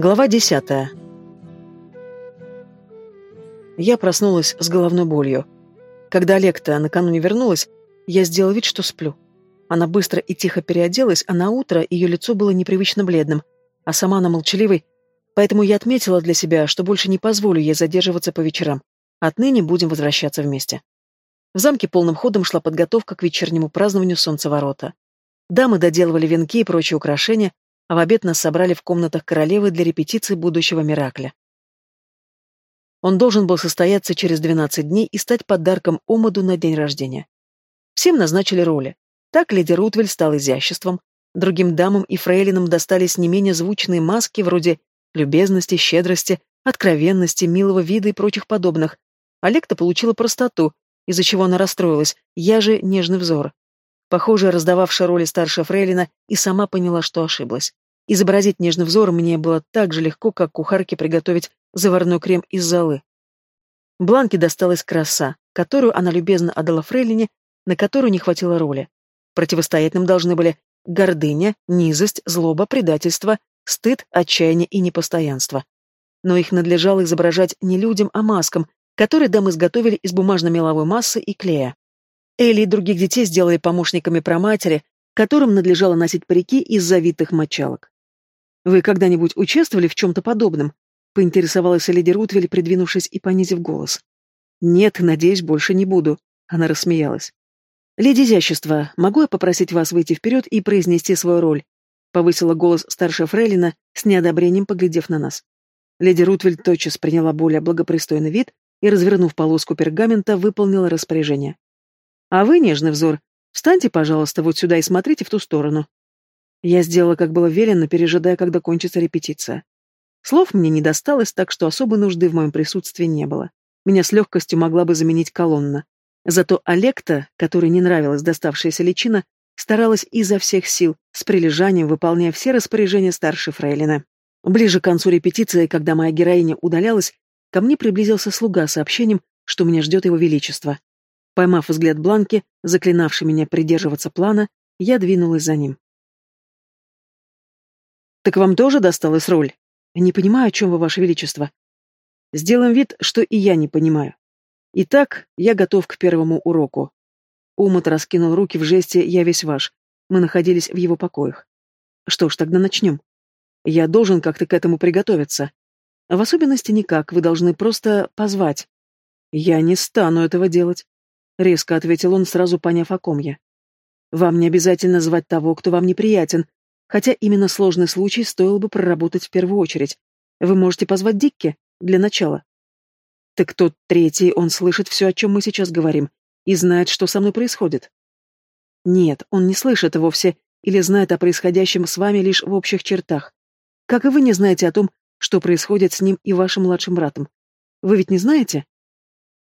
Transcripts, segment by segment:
Глава десятая. Я проснулась с головной болью. Когда Олекта накануне вернулась, я сделала вид, что сплю. Она быстро и тихо переоделась, а на утро ее лицо было непривычно бледным, а сама она молчаливой, поэтому я отметила для себя, что больше не позволю ей задерживаться по вечерам. Отныне будем возвращаться вместе. В замке полным ходом шла подготовка к вечернему празднованию солнцеворота. Дамы доделывали венки и прочие украшения, а в обед нас собрали в комнатах королевы для репетиции будущего Миракля. Он должен был состояться через 12 дней и стать подарком Омаду на день рождения. Всем назначили роли. Так леди Рутвель стал изяществом, другим дамам и фрейлинам достались не менее звучные маски вроде любезности, щедрости, откровенности, милого вида и прочих подобных. Олег-то получила простоту, из-за чего она расстроилась, я же нежный взор. Похоже, раздававшая роли старшая фрейлина и сама поняла, что ошиблась. Изобразить нежный взор мне было так же легко, как кухарке приготовить заварной крем из золы. Бланке досталась краса, которую она любезно отдала фрейлине, на которую не хватило роли. Противостоять нам должны были гордыня, низость, злоба, предательство, стыд, отчаяние и непостоянство. Но их надлежало изображать не людям, а маскам, которые дамы изготовили из бумажно-меловой массы и клея. Элли и других детей сделали помощниками проматери, которым надлежало носить парики из завитых мочалок. «Вы когда-нибудь участвовали в чем-то подобном?» — поинтересовалась леди Рутвель, придвинувшись и понизив голос. «Нет, надеюсь, больше не буду», — она рассмеялась. «Леди изящества, могу я попросить вас выйти вперед и произнести свою роль?» — повысила голос старшая фрейлина, с неодобрением поглядев на нас. Леди Рутвель тотчас приняла более благопристойный вид и, развернув полоску пергамента, выполнила распоряжение. А вы, нежный взор, встаньте, пожалуйста, вот сюда и смотрите в ту сторону. Я сделала, как было велено, пережидая, когда кончится репетиция. Слов мне не досталось, так что особой нужды в моем присутствии не было. Меня с легкостью могла бы заменить колонна. Зато Олекта, которой не нравилась доставшаяся личина, старалась изо всех сил, с прилежанием выполняя все распоряжения старшей фрейлины. Ближе к концу репетиции, когда моя героиня удалялась, ко мне приблизился слуга с сообщением, что меня ждет его величество. Поймав взгляд Бланки, заклинавший меня придерживаться плана, я двинулась за ним. «Так вам тоже досталась роль? Не понимаю, о чем вы, ваше величество. Сделаем вид, что и я не понимаю. Итак, я готов к первому уроку». Умот раскинул руки в жесте «Я весь ваш». Мы находились в его покоях. Что ж, тогда начнем. Я должен как-то к этому приготовиться. В особенности никак, вы должны просто позвать. Я не стану этого делать. — резко ответил он, сразу поняв, о ком я. «Вам не обязательно звать того, кто вам неприятен, хотя именно сложный случай стоило бы проработать в первую очередь. Вы можете позвать Дикки, для начала». «Так тот третий, он слышит все, о чем мы сейчас говорим, и знает, что со мной происходит». «Нет, он не слышит вовсе, или знает о происходящем с вами лишь в общих чертах. Как и вы не знаете о том, что происходит с ним и вашим младшим братом. Вы ведь не знаете?»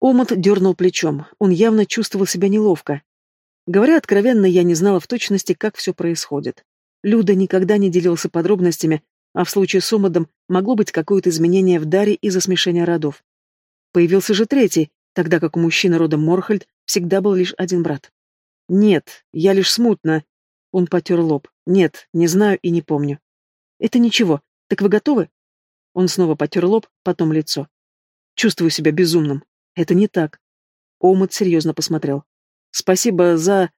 Омут дернул плечом, он явно чувствовал себя неловко. Говоря откровенно, я не знала в точности, как все происходит. Люда никогда не делился подробностями, а в случае с Омадом могло быть какое-то изменение в даре из-за смешения родов. Появился же третий, тогда как у мужчины родом Морхальд всегда был лишь один брат. «Нет, я лишь смутно». Он потер лоб. «Нет, не знаю и не помню». «Это ничего. Так вы готовы?» Он снова потер лоб, потом лицо. «Чувствую себя безумным. Это не так. Омут серьезно посмотрел. Спасибо за...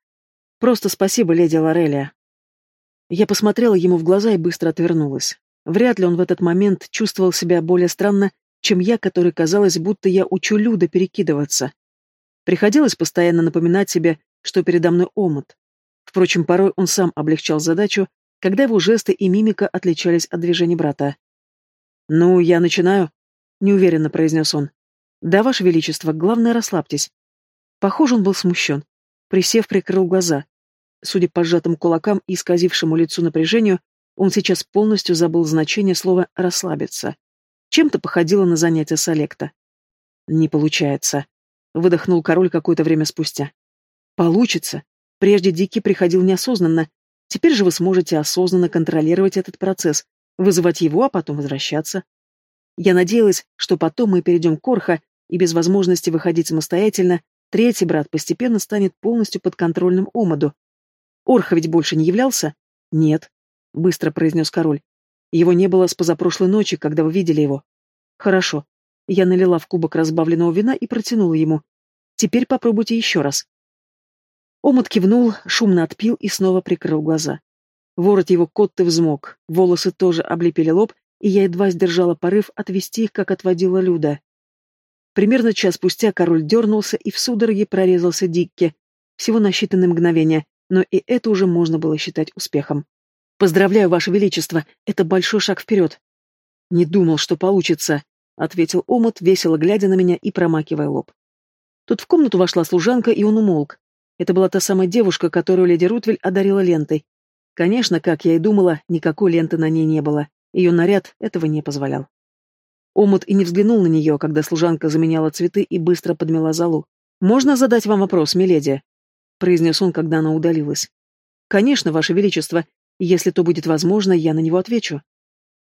Просто спасибо, леди Лорелия. Я посмотрела ему в глаза и быстро отвернулась. Вряд ли он в этот момент чувствовал себя более странно, чем я, который казалось, будто я учу Люда перекидываться. Приходилось постоянно напоминать себе, что передо мной омут. Впрочем, порой он сам облегчал задачу, когда его жесты и мимика отличались от движений брата. «Ну, я начинаю», — неуверенно произнес он. «Да, Ваше Величество, главное, расслабьтесь». Похоже, он был смущен. Присев, прикрыл глаза. Судя по сжатым кулакам и исказившему лицу напряжению, он сейчас полностью забыл значение слова «расслабиться». Чем-то походило на занятие с Олекта. «Не получается», — выдохнул король какое-то время спустя. «Получится. Прежде Дикий приходил неосознанно. Теперь же вы сможете осознанно контролировать этот процесс, вызывать его, а потом возвращаться. Я надеялась, что потом мы перейдем к Орха, и без возможности выходить самостоятельно, третий брат постепенно станет полностью подконтрольным Омаду. Орха ведь больше не являлся? Нет, быстро произнес король. Его не было с позапрошлой ночи, когда вы видели его. Хорошо. Я налила в кубок разбавленного вина и протянула ему. Теперь попробуйте еще раз. Омут кивнул, шумно отпил и снова прикрыл глаза. Ворот его котты взмок, волосы тоже облепили лоб, и я едва сдержала порыв отвести их, как отводила Люда. Примерно час спустя король дернулся и в судороге прорезался Дикке, всего на считанные мгновения, но и это уже можно было считать успехом. «Поздравляю, Ваше Величество, это большой шаг вперед!» «Не думал, что получится», — ответил Омут, весело глядя на меня и промакивая лоб. Тут в комнату вошла служанка, и он умолк. Это была та самая девушка, которую леди Рутвель одарила лентой. Конечно, как я и думала, никакой ленты на ней не было. Ее наряд этого не позволял. Омут и не взглянул на нее, когда служанка заменяла цветы и быстро подмела залу. «Можно задать вам вопрос, миледи?» — произнес он, когда она удалилась. «Конечно, ваше величество. Если то будет возможно, я на него отвечу.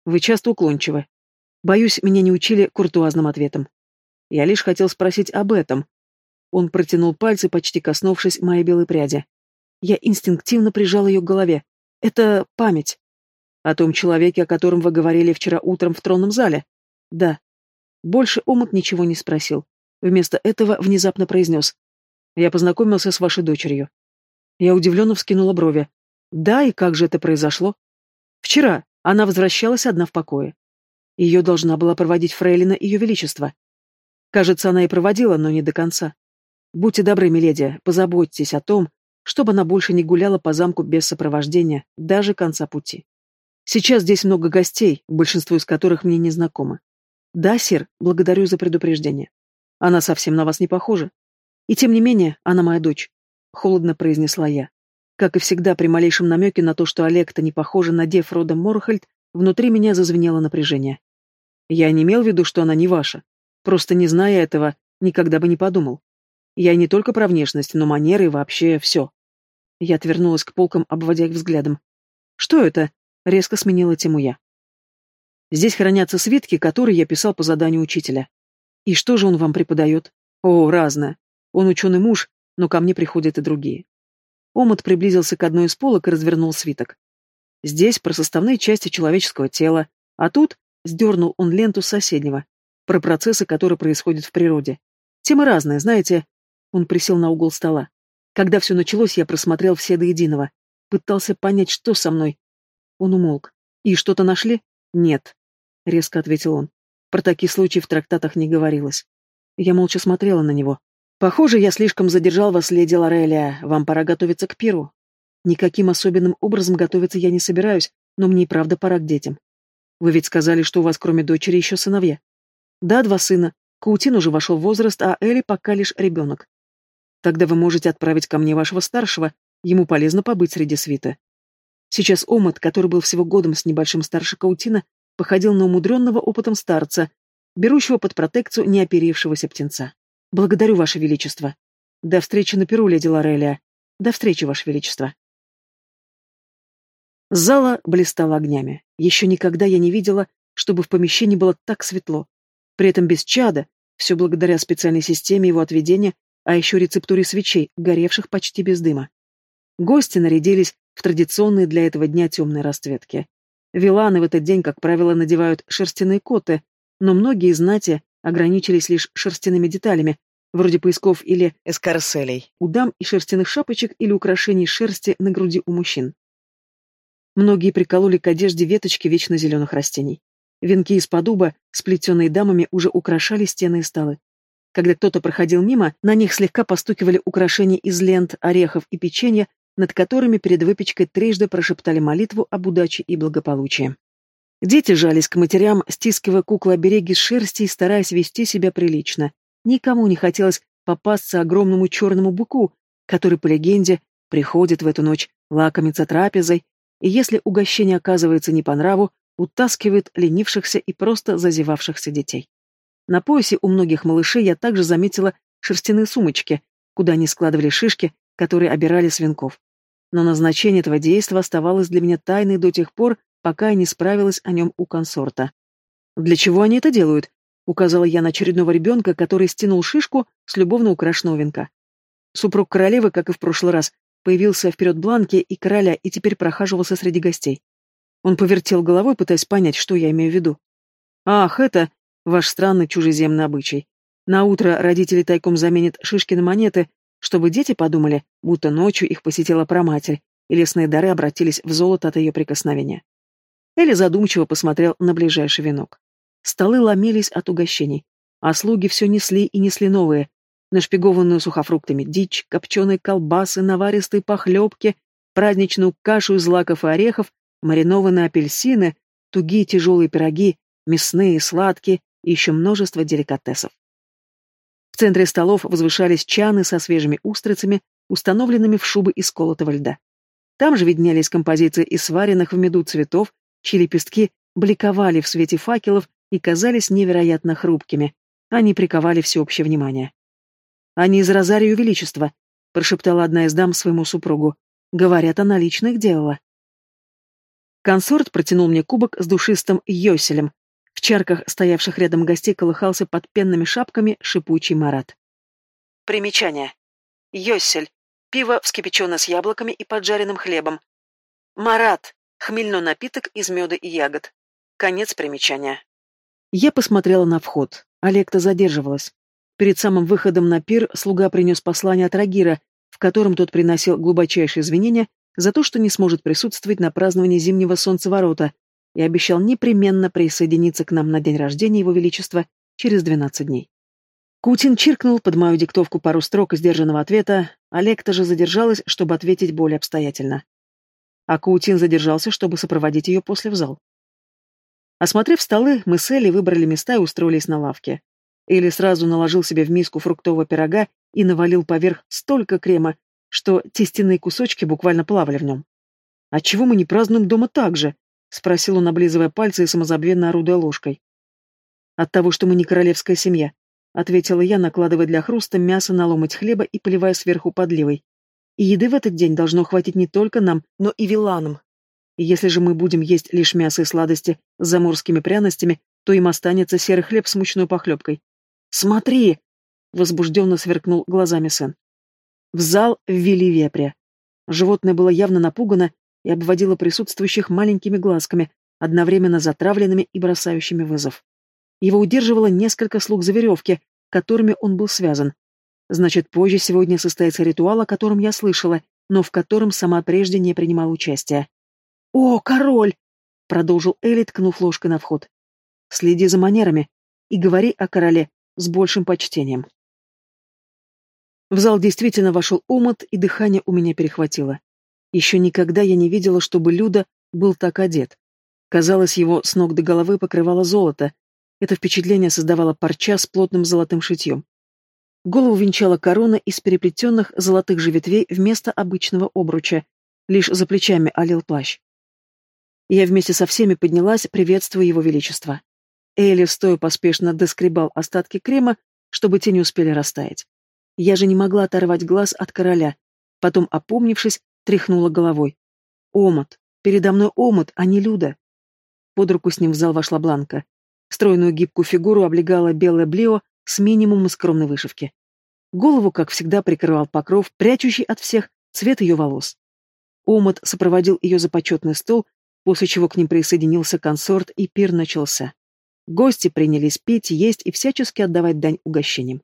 Вы часто уклончивы. Боюсь, меня не учили куртуазным ответом. Я лишь хотел спросить об этом». Он протянул пальцы, почти коснувшись моей белой пряди. Я инстинктивно прижал ее к голове. «Это память. О том человеке, о котором вы говорили вчера утром в тронном зале?» Да. Больше Омут ничего не спросил. Вместо этого внезапно произнес. Я познакомился с вашей дочерью. Я удивленно вскинула брови. Да, и как же это произошло? Вчера она возвращалась одна в покое. Ее должна была проводить фрейлина Ее Величество. Кажется, она и проводила, но не до конца. Будьте добры, миледи, позаботьтесь о том, чтобы она больше не гуляла по замку без сопровождения, даже конца пути. Сейчас здесь много гостей, большинство из которых мне не знакомы. Да, сир, благодарю за предупреждение. Она совсем на вас не похожа. И тем не менее, она моя дочь. Холодно произнесла я. Как и всегда, при малейшем намеке на то, что Олег-то не похожа на дев рода Морхальд, внутри меня зазвенело напряжение. Я не имел в виду, что она не ваша. Просто не зная этого, никогда бы не подумал. Я не только про внешность, но манеры и вообще все. Я отвернулась к полкам, обводя их взглядом. «Что это?» — резко сменила тему я. Здесь хранятся свитки, которые я писал по заданию учителя. И что же он вам преподает? О, разное. Он ученый муж, но ко мне приходят и другие. Омут приблизился к одной из полок и развернул свиток. Здесь про составные части человеческого тела, а тут сдернул он ленту с соседнего, про процессы, которые происходят в природе. Темы разные, знаете. Он присел на угол стола. Когда все началось, я просмотрел все до единого. Пытался понять, что со мной. Он умолк. И что-то нашли? «Нет», — резко ответил он. Про такие случаи в трактатах не говорилось. Я молча смотрела на него. «Похоже, я слишком задержал вас, леди Лорелия. Вам пора готовиться к пиру. Никаким особенным образом готовиться я не собираюсь, но мне и правда пора к детям. Вы ведь сказали, что у вас кроме дочери еще сыновья. Да, два сына. Каутин уже вошел в возраст, а Элли пока лишь ребенок. Тогда вы можете отправить ко мне вашего старшего, ему полезно побыть среди свита. Сейчас Омут, который был всего годом с небольшим старше Каутина, походил на умудренного опытом старца, берущего под протекцию неоперившегося птенца. «Благодарю, Ваше Величество. До встречи на Перу, леди Лорелия. До встречи, Ваше Величество». Зала блистала огнями. Еще никогда я не видела, чтобы в помещении было так светло. При этом без чада, все благодаря специальной системе его отведения, а еще рецептуре свечей, горевших почти без дыма. Гости нарядились в традиционные для этого дня темные расцветки. Виланы в этот день, как правило, надевают шерстяные коты, но многие из знати ограничились лишь шерстяными деталями, вроде поясков или эскарселей, у дам и шерстяных шапочек или украшений шерсти на груди у мужчин. Многие прикололи к одежде веточки вечно зеленых растений. Венки из подуба, сплетенные дамами, уже украшали стены и столы. Когда кто-то проходил мимо, на них слегка постукивали украшения из лент, орехов и печенья, над которыми перед выпечкой трижды прошептали молитву об удаче и благополучии. Дети жались к матерям, стискивая куклы-обереги с шерсти и стараясь вести себя прилично. Никому не хотелось попасться огромному черному быку, который, по легенде, приходит в эту ночь, лакомиться трапезой, и если угощение оказывается не по нраву, утаскивает ленившихся и просто зазевавшихся детей. На поясе у многих малышей я также заметила шерстяные сумочки, куда они складывали шишки, которые обирали свинков но назначение этого действа оставалось для меня тайной до тех пор, пока я не справилась о нем у консорта. «Для чего они это делают?» — указала я на очередного ребенка, который стянул шишку с любовно украшенного венка. Супруг королевы, как и в прошлый раз, появился вперед бланки и короля и теперь прохаживался среди гостей. Он повертел головой, пытаясь понять, что я имею в виду. Ах, это ваш странный чужеземный обычай. На утро родители тайком заменят шишки на монеты, чтобы дети подумали, будто ночью их посетила проматерь, и лесные дары обратились в золото от ее прикосновения. Элли задумчиво посмотрел на ближайший венок. Столы ломились от угощений, а слуги все несли и несли новые, нашпигованную сухофруктами дичь, копченые колбасы, наваристые похлебки, праздничную кашу из лаков и орехов, маринованные апельсины, тугие тяжелые пироги, мясные, сладкие и еще множество деликатесов. В центре столов возвышались чаны со свежими устрицами, установленными в шубы из колотого льда. Там же виднелись композиции из сваренных в меду цветов, чьи лепестки бликовали в свете факелов и казались невероятно хрупкими. Они приковали всеобщее внимание. «Они из Розарию Величества», — прошептала одна из дам своему супругу. «Говорят, она лично их делала». Консорт протянул мне кубок с душистым йоселем. В чарках, стоявших рядом гостей, колыхался под пенными шапками шипучий марат. Примечание. Йосель. Пиво, вскипяченное с яблоками и поджаренным хлебом. Марат. Хмельной напиток из меда и ягод. Конец примечания. Я посмотрела на вход. Олекта задерживалась. Перед самым выходом на пир слуга принес послание от Рагира, в котором тот приносил глубочайшие извинения за то, что не сможет присутствовать на праздновании Зимнего Солнцеворота, и обещал непременно присоединиться к нам на день рождения Его Величества через 12 дней. Кутин чиркнул под мою диктовку пару строк сдержанного ответа, Олег же задержалась, чтобы ответить более обстоятельно. А Каутин задержался, чтобы сопроводить ее после в зал. Осмотрев столы, мы с Элли выбрали места и устроились на лавке. Элли сразу наложил себе в миску фруктового пирога и навалил поверх столько крема, что тестяные кусочки буквально плавали в нем. «А чего мы не празднуем дома так же?» — спросил он, облизывая пальцы и самозабвенно орудуя ложкой. «От того, что мы не королевская семья», — ответила я, накладывая для хруста мясо на ломоть хлеба и поливая сверху подливой. «И еды в этот день должно хватить не только нам, но и виланам. Если же мы будем есть лишь мясо и сладости с заморскими пряностями, то им останется серый хлеб с мучной похлебкой. «Смотри!» — возбужденно сверкнул глазами сын. В зал ввели вепря. Животное было явно напугано и обводило присутствующих маленькими глазками, одновременно затравленными и бросающими вызов. Его удерживало несколько слуг за веревки, которыми он был связан. Значит, позже сегодня состоится ритуал, о котором я слышала, но в котором сама прежде не принимала участия. «О, король!» — продолжил Элли, ткнув ложкой на вход. «Следи за манерами и говори о короле с большим почтением». В зал действительно вошел омут, и дыхание у меня перехватило. Еще никогда я не видела, чтобы Люда был так одет. Казалось, его с ног до головы покрывало золото. Это впечатление создавало парча с плотным золотым шитьем. Голову венчала корона из переплетенных золотых же ветвей вместо обычного обруча. Лишь за плечами олел плащ. Я вместе со всеми поднялась, приветствуя его величество. Элли, стоя поспешно, доскребал остатки крема, чтобы те не успели растаять. Я же не могла оторвать глаз от короля. Потом, опомнившись, тряхнула головой. Омут. Передо мной омут, а не Люда. Под руку с ним в зал вошла Бланка. Стройную гибкую фигуру облегала белое блео с минимумом скромной вышивки. Голову, как всегда, прикрывал покров, прячущий от всех цвет ее волос. Омут сопроводил ее за почетный стол, после чего к ним присоединился консорт, и пир начался. Гости принялись пить, есть и всячески отдавать дань угощениям.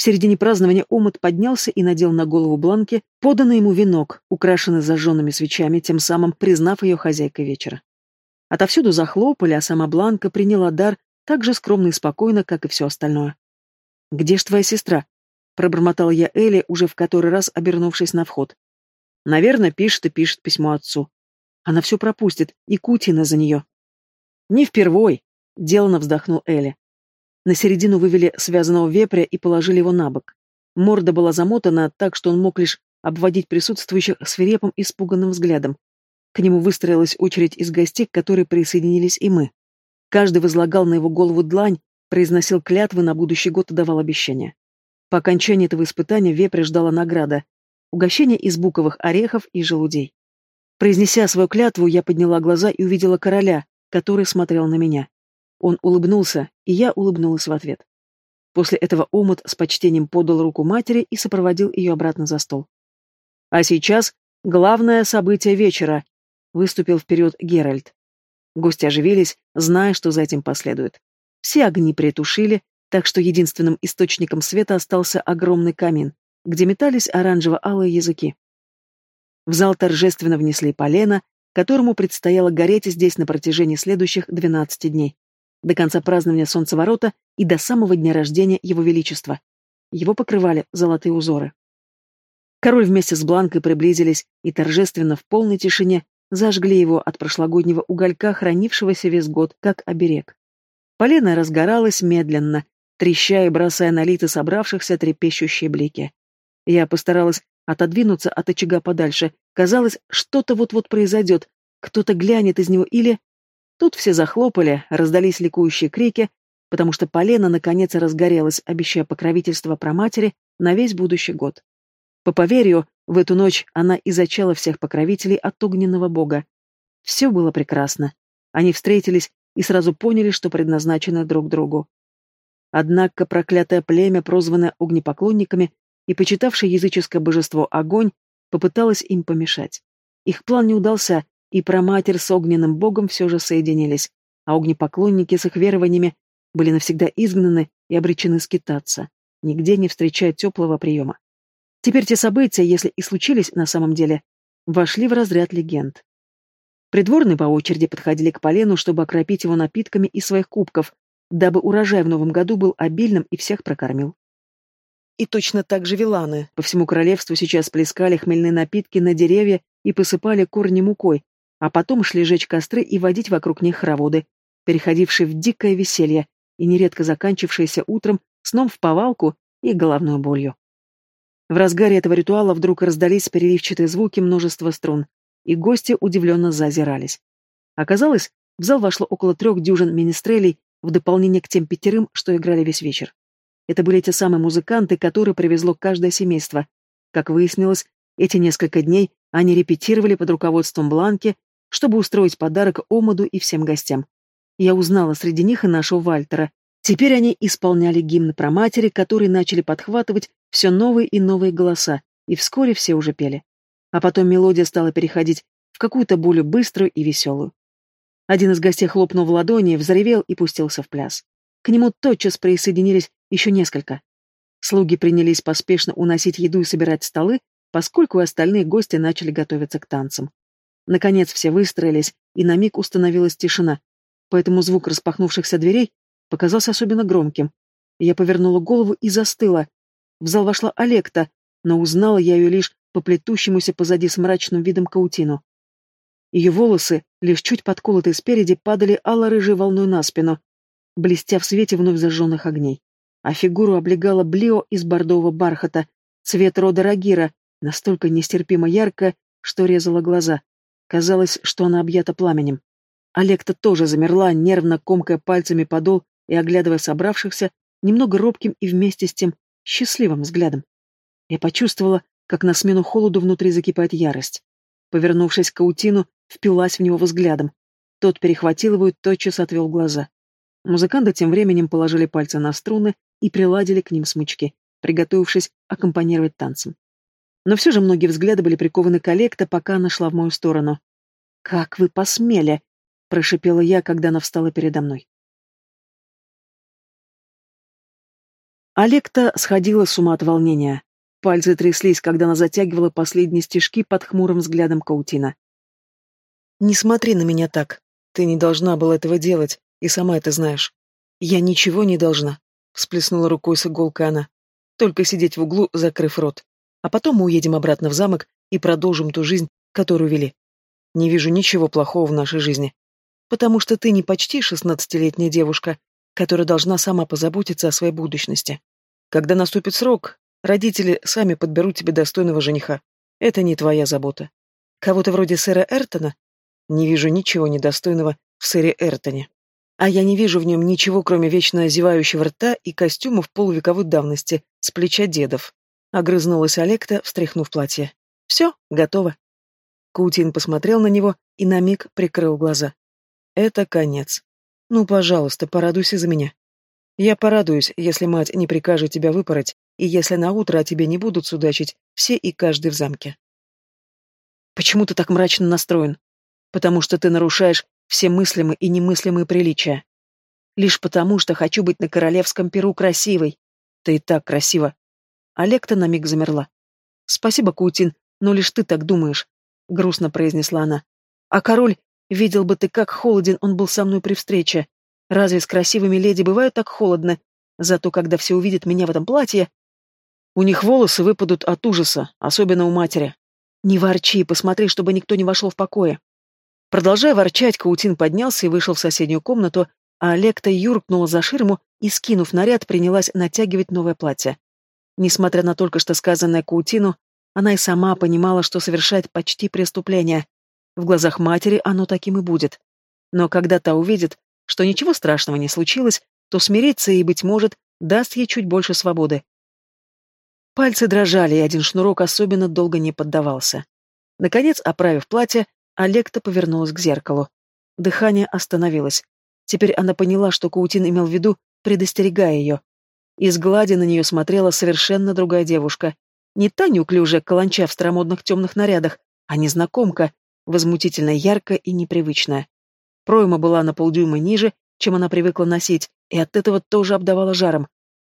В середине празднования омут поднялся и надел на голову Бланки поданный ему венок, украшенный зажженными свечами, тем самым признав ее хозяйкой вечера. Отовсюду захлопали, а сама Бланка приняла дар так же скромно и спокойно, как и все остальное. «Где ж твоя сестра?» — пробормотал я Элли, уже в который раз обернувшись на вход. «Наверное, пишет и пишет письмо отцу. Она все пропустит, и Кутина за нее». «Не впервой», — делано вздохнул Элли. На середину вывели связанного вепря и положили его на бок. Морда была замотана так, что он мог лишь обводить присутствующих свирепым, испуганным взглядом. К нему выстроилась очередь из гостей, к которой присоединились и мы. Каждый возлагал на его голову длань, произносил клятвы на будущий год и давал обещания. По окончании этого испытания вепря ждала награда — угощение из буковых орехов и желудей. Произнеся свою клятву, я подняла глаза и увидела короля, который смотрел на меня. Он улыбнулся, и я улыбнулась в ответ. После этого омут с почтением подал руку матери и сопроводил ее обратно за стол. «А сейчас главное событие вечера», — выступил вперед Геральт. Гости оживились, зная, что за этим последует. Все огни притушили, так что единственным источником света остался огромный камин, где метались оранжево-алые языки. В зал торжественно внесли полено, которому предстояло гореть здесь на протяжении следующих 12 дней, до конца празднования Солнцеворота и до самого дня рождения Его Величества. Его покрывали золотые узоры. Король вместе с Бланкой приблизились и торжественно в полной тишине зажгли его от прошлогоднего уголька, хранившегося весь год, как оберег. Полено разгоралось медленно, треща и бросая на лица собравшихся трепещущие блики. Я постаралась отодвинуться от очага подальше. Казалось, что-то вот-вот произойдет, кто-то глянет из него или... Тут все захлопали, раздались ликующие крики, потому что полено наконец разгорелось, обещая покровительство проматери на весь будущий год. По поверью, в эту ночь она изучала всех покровителей от огненного бога. Все было прекрасно. Они встретились и сразу поняли, что предназначены друг другу. Однако проклятое племя, прозванное огнепоклонниками и почитавшее языческое божество огонь, попыталось им помешать. Их план не удался, и проматерь с огненным богом все же соединились, а огнепоклонники с их верованиями были навсегда изгнаны и обречены скитаться, нигде не встречая теплого приема. Теперь те события, если и случились на самом деле, вошли в разряд легенд. Придворные по очереди подходили к полену, чтобы окропить его напитками из своих кубков, дабы урожай в новом году был обильным и всех прокормил. И точно так же виланы по всему королевству сейчас плескали хмельные напитки на деревья и посыпали корни мукой, а потом шли жечь костры и водить вокруг них хороводы, переходившие в дикое веселье и нередко заканчившиеся утром сном в повалку и головной болью. В разгаре этого ритуала вдруг раздались переливчатые звуки множества струн, и гости удивленно зазирались. Оказалось, в зал вошло около трех дюжин министрелей, в дополнение к тем пятерым, что играли весь вечер. Это были те самые музыканты, которые привезло каждое семейство. Как выяснилось, эти несколько дней они репетировали под руководством Бланки, чтобы устроить подарок Омаду и всем гостям. Я узнала среди них и нашего Вальтера, Теперь они исполняли гимн про матери, которые начали подхватывать все новые и новые голоса, и вскоре все уже пели. А потом мелодия стала переходить в какую-то более быструю и веселую. Один из гостей хлопнул в ладони, взревел и пустился в пляс. К нему тотчас присоединились еще несколько. Слуги принялись поспешно уносить еду и собирать столы, поскольку остальные гости начали готовиться к танцам. Наконец все выстроились, и на миг установилась тишина, поэтому звук распахнувшихся дверей показался особенно громким. Я повернула голову и застыла. В зал вошла Олекта, но узнала я ее лишь по плетущемуся позади с мрачным видом каутину. Ее волосы, лишь чуть подколотые спереди, падали ало-рыжей волной на спину, блестя в свете вновь зажженных огней. А фигуру облегала блио из бордового бархата, цвет рода Рагира, настолько нестерпимо ярко, что резала глаза. Казалось, что она объята пламенем. Олекта тоже замерла, нервно комкая пальцами подол и оглядывая собравшихся, немного робким и вместе с тем счастливым взглядом. Я почувствовала, как на смену холоду внутри закипает ярость. Повернувшись к Каутину, впилась в него взглядом. Тот перехватил его и тотчас отвел глаза. Музыканты тем временем положили пальцы на струны и приладили к ним смычки, приготовившись аккомпанировать танцем. Но все же многие взгляды были прикованы к Олекта, пока она шла в мою сторону. «Как вы посмели!» — прошипела я, когда она встала передо мной. Олекта сходила с ума от волнения. Пальцы тряслись, когда она затягивала последние стежки под хмурым взглядом Каутина. «Не смотри на меня так. Ты не должна была этого делать, и сама это знаешь. Я ничего не должна», — всплеснула рукой с иголкой она. «Только сидеть в углу, закрыв рот. А потом мы уедем обратно в замок и продолжим ту жизнь, которую вели. Не вижу ничего плохого в нашей жизни. Потому что ты не почти шестнадцатилетняя девушка, которая должна сама позаботиться о своей будущности. Когда наступит срок, родители сами подберут тебе достойного жениха. Это не твоя забота. Кого-то вроде сэра Эртона? Не вижу ничего недостойного в сэре Эртоне. А я не вижу в нем ничего, кроме вечно зевающего рта и костюмов полувековой давности, с плеча дедов. Огрызнулась Олекта, встряхнув платье. Все, готово. Каутин посмотрел на него и на миг прикрыл глаза. Это конец. Ну, пожалуйста, порадуйся за меня. Я порадуюсь, если мать не прикажет тебя выпороть, и если на утро о тебе не будут судачить все и каждый в замке. Почему ты так мрачно настроен? Потому что ты нарушаешь все мыслимые и немыслимые приличия. Лишь потому, что хочу быть на королевском перу красивой. Ты и так красива. Олекта на миг замерла. Спасибо, Каутин, но лишь ты так думаешь, грустно произнесла она. А король, видел бы ты, как холоден он был со мной при встрече. Разве с красивыми леди бывают так холодно? Зато когда все увидят меня в этом платье... У них волосы выпадут от ужаса, особенно у матери. Не ворчи, посмотри, чтобы никто не вошел в покое. Продолжая ворчать, Каутин поднялся и вышел в соседнюю комнату, а Олекта юркнула за ширму и, скинув наряд, принялась натягивать новое платье. Несмотря на только что сказанное Каутину, она и сама понимала, что совершает почти преступление. В глазах матери оно таким и будет. Но когда та увидит, что ничего страшного не случилось, то смирится и, быть может, даст ей чуть больше свободы. Пальцы дрожали, и один шнурок особенно долго не поддавался. Наконец, оправив платье, Олекта повернулась к зеркалу. Дыхание остановилось. Теперь она поняла, что Каутин имел в виду, предостерегая ее. Из глади на нее смотрела совершенно другая девушка. Не та неуклюжая каланча в старомодных темных нарядах, а незнакомка, возмутительно яркая и непривычная. Пройма была на полдюйма ниже, чем она привыкла носить, и от этого тоже обдавала жаром.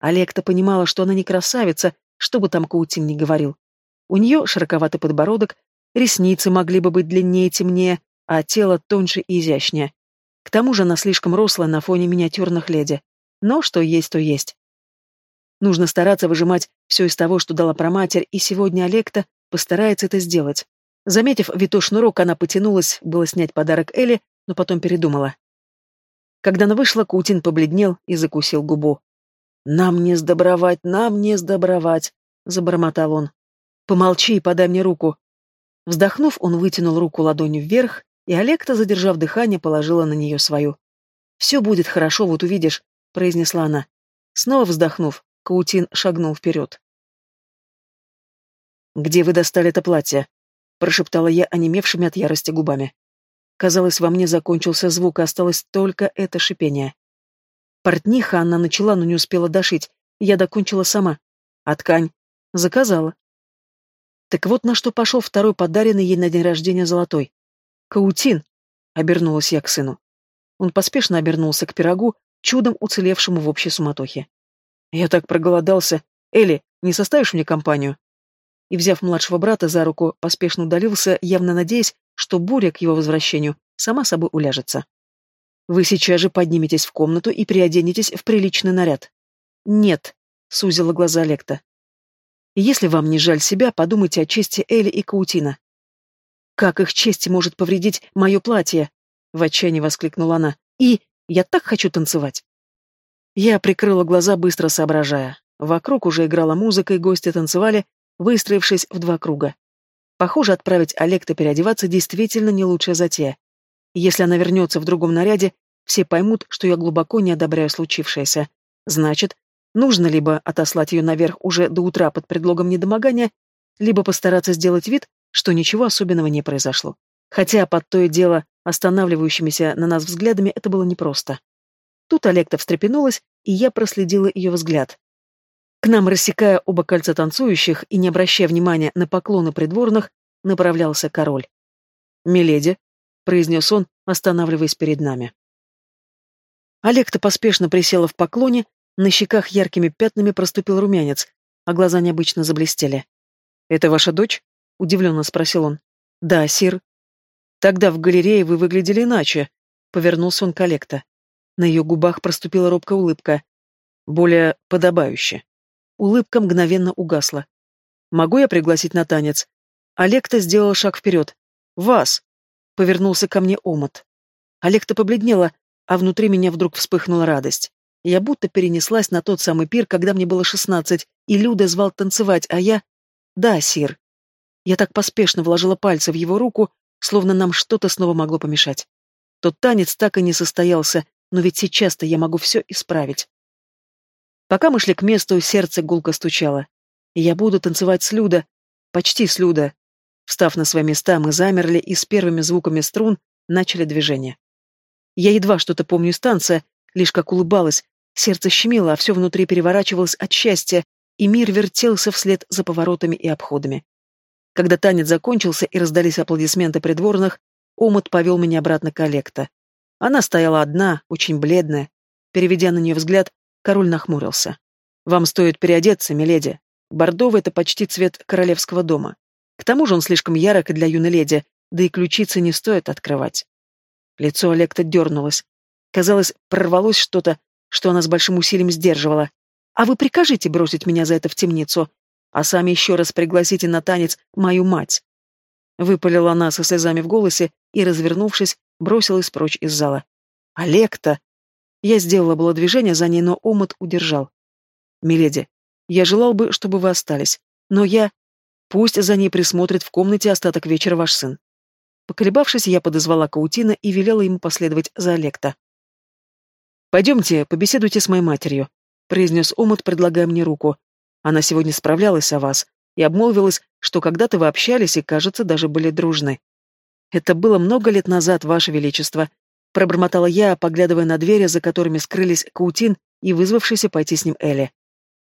Олекта понимала, что она не красавица, что бы там Каутин ни говорил. У нее широковатый подбородок, ресницы могли бы быть длиннее и темнее, а тело тоньше и изящнее. К тому же она слишком рослая на фоне миниатюрных леди. Но что есть, то есть. Нужно стараться выжимать все из того, что дала проматерь, и сегодня Олекта постарается это сделать. Заметив витой шнурок, она потянулась, было снять подарок Элли, но потом передумала. Когда она вышла, Кутин побледнел и закусил губу. «Нам не сдобровать, нам не сдобровать», — забормотал он. «Помолчи и подай мне руку». Вздохнув, он вытянул руку ладонью вверх, и Олекта, задержав дыхание, положила на нее свою. «Все будет хорошо, вот увидишь», — произнесла она. Снова вздохнув, Каутин шагнул вперед. «Где вы достали это платье?» — прошептала я онемевшими от ярости губами. Казалось, во мне закончился звук, и осталось только это шипение. Портниха она начала, но не успела дошить. Я докончила сама. А ткань? Заказала. Так вот на что пошел второй подаренный ей на день рождения золотой. «Каутин!» — обернулась я к сыну. Он поспешно обернулся к пирогу, чудом уцелевшему в общей суматохе. «Я так проголодался. Элли, не составишь мне компанию?» И, взяв младшего брата за руку, поспешно удалился, явно надеясь, что буря к его возвращению сама собой уляжется. Вы сейчас же подниметесь в комнату и приоденетесь в приличный наряд. Нет, сузила глаза Лекта. Если вам не жаль себя, подумайте о чести Эли и Каутина. Как их чести может повредить мое платье? В отчаянии воскликнула она. И я так хочу танцевать. Я прикрыла глаза, быстро соображая. Вокруг уже играла музыка, и гости танцевали, выстроившись в два круга. Похоже, отправить Олекта переодеваться действительно не лучшая затея. Если она вернется в другом наряде, все поймут, что я глубоко не одобряю случившееся. Значит, нужно либо отослать ее наверх уже до утра под предлогом недомогания, либо постараться сделать вид, что ничего особенного не произошло. Хотя под то и дело, останавливающимися на нас взглядами, это было непросто. Тут Олекта встрепенулась, и я проследила ее взгляд. К нам, рассекая оба кольца танцующих и не обращая внимания на поклоны придворных, направлялся король. «Миледи», — произнес он, останавливаясь перед нами. Олег-то поспешно присела в поклоне, на щеках яркими пятнами проступил румянец, а глаза необычно заблестели. «Это ваша дочь?» — удивленно спросил он. «Да, сир». «Тогда в галерее вы выглядели иначе», — повернулся он к Олекта. На ее губах проступила робкая улыбка. Более подобающе. Улыбка мгновенно угасла. «Могу я пригласить на танец?» Олекта сделал шаг вперед. «Вас!» Повернулся ко мне омот. Олег-то побледнела, а внутри меня вдруг вспыхнула радость. Я будто перенеслась на тот самый пир, когда мне было шестнадцать, и Люда звал танцевать, а я... Да, сир. Я так поспешно вложила пальцы в его руку, словно нам что-то снова могло помешать. Тот танец так и не состоялся, но ведь сейчас-то я могу все исправить. Пока мы шли к месту, сердце гулко стучало. Я буду танцевать с Люда, почти с Люда, Встав на свои места, мы замерли и с первыми звуками струн начали движение. Я едва что-то помню из танца, лишь как улыбалась, сердце щемило, а все внутри переворачивалось от счастья, и мир вертелся вслед за поворотами и обходами. Когда танец закончился и раздались аплодисменты придворных, омут повел меня обратно к Олекта. Она стояла одна, очень бледная. Переведя на нее взгляд, король нахмурился. «Вам стоит переодеться, миледи. Бордовый — это почти цвет королевского дома. К тому же он слишком ярок и для юной леди, да и ключицы не стоит открывать». Лицо Олекта дернулось. Казалось, прорвалось что-то, что она с большим усилием сдерживала. «А вы прикажите бросить меня за это в темницу, а сами еще раз пригласите на танец мою мать». Выпалила она со слезами в голосе и, развернувшись, бросилась прочь из зала. «Олег-то!» Я сделала было движение за ней, но омут удержал. «Миледи, я желал бы, чтобы вы остались, но я... Пусть за ней присмотрит в комнате остаток вечера ваш сын». Поколебавшись, я подозвала Каутина и велела ему последовать за Олекта. «Пойдемте, побеседуйте с моей матерью», — произнес омут, предлагая мне руку. «Она сегодня справлялась о вас и обмолвилась, что когда-то вы общались и, кажется, даже были дружны. Это было много лет назад, Ваше Величество, пробормотала я, поглядывая на двери, за которыми скрылись Каутин и вызвавшийся пойти с ним Элли.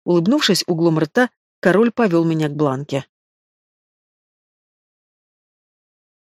Улыбнувшись углом рта, король повел меня к бланке.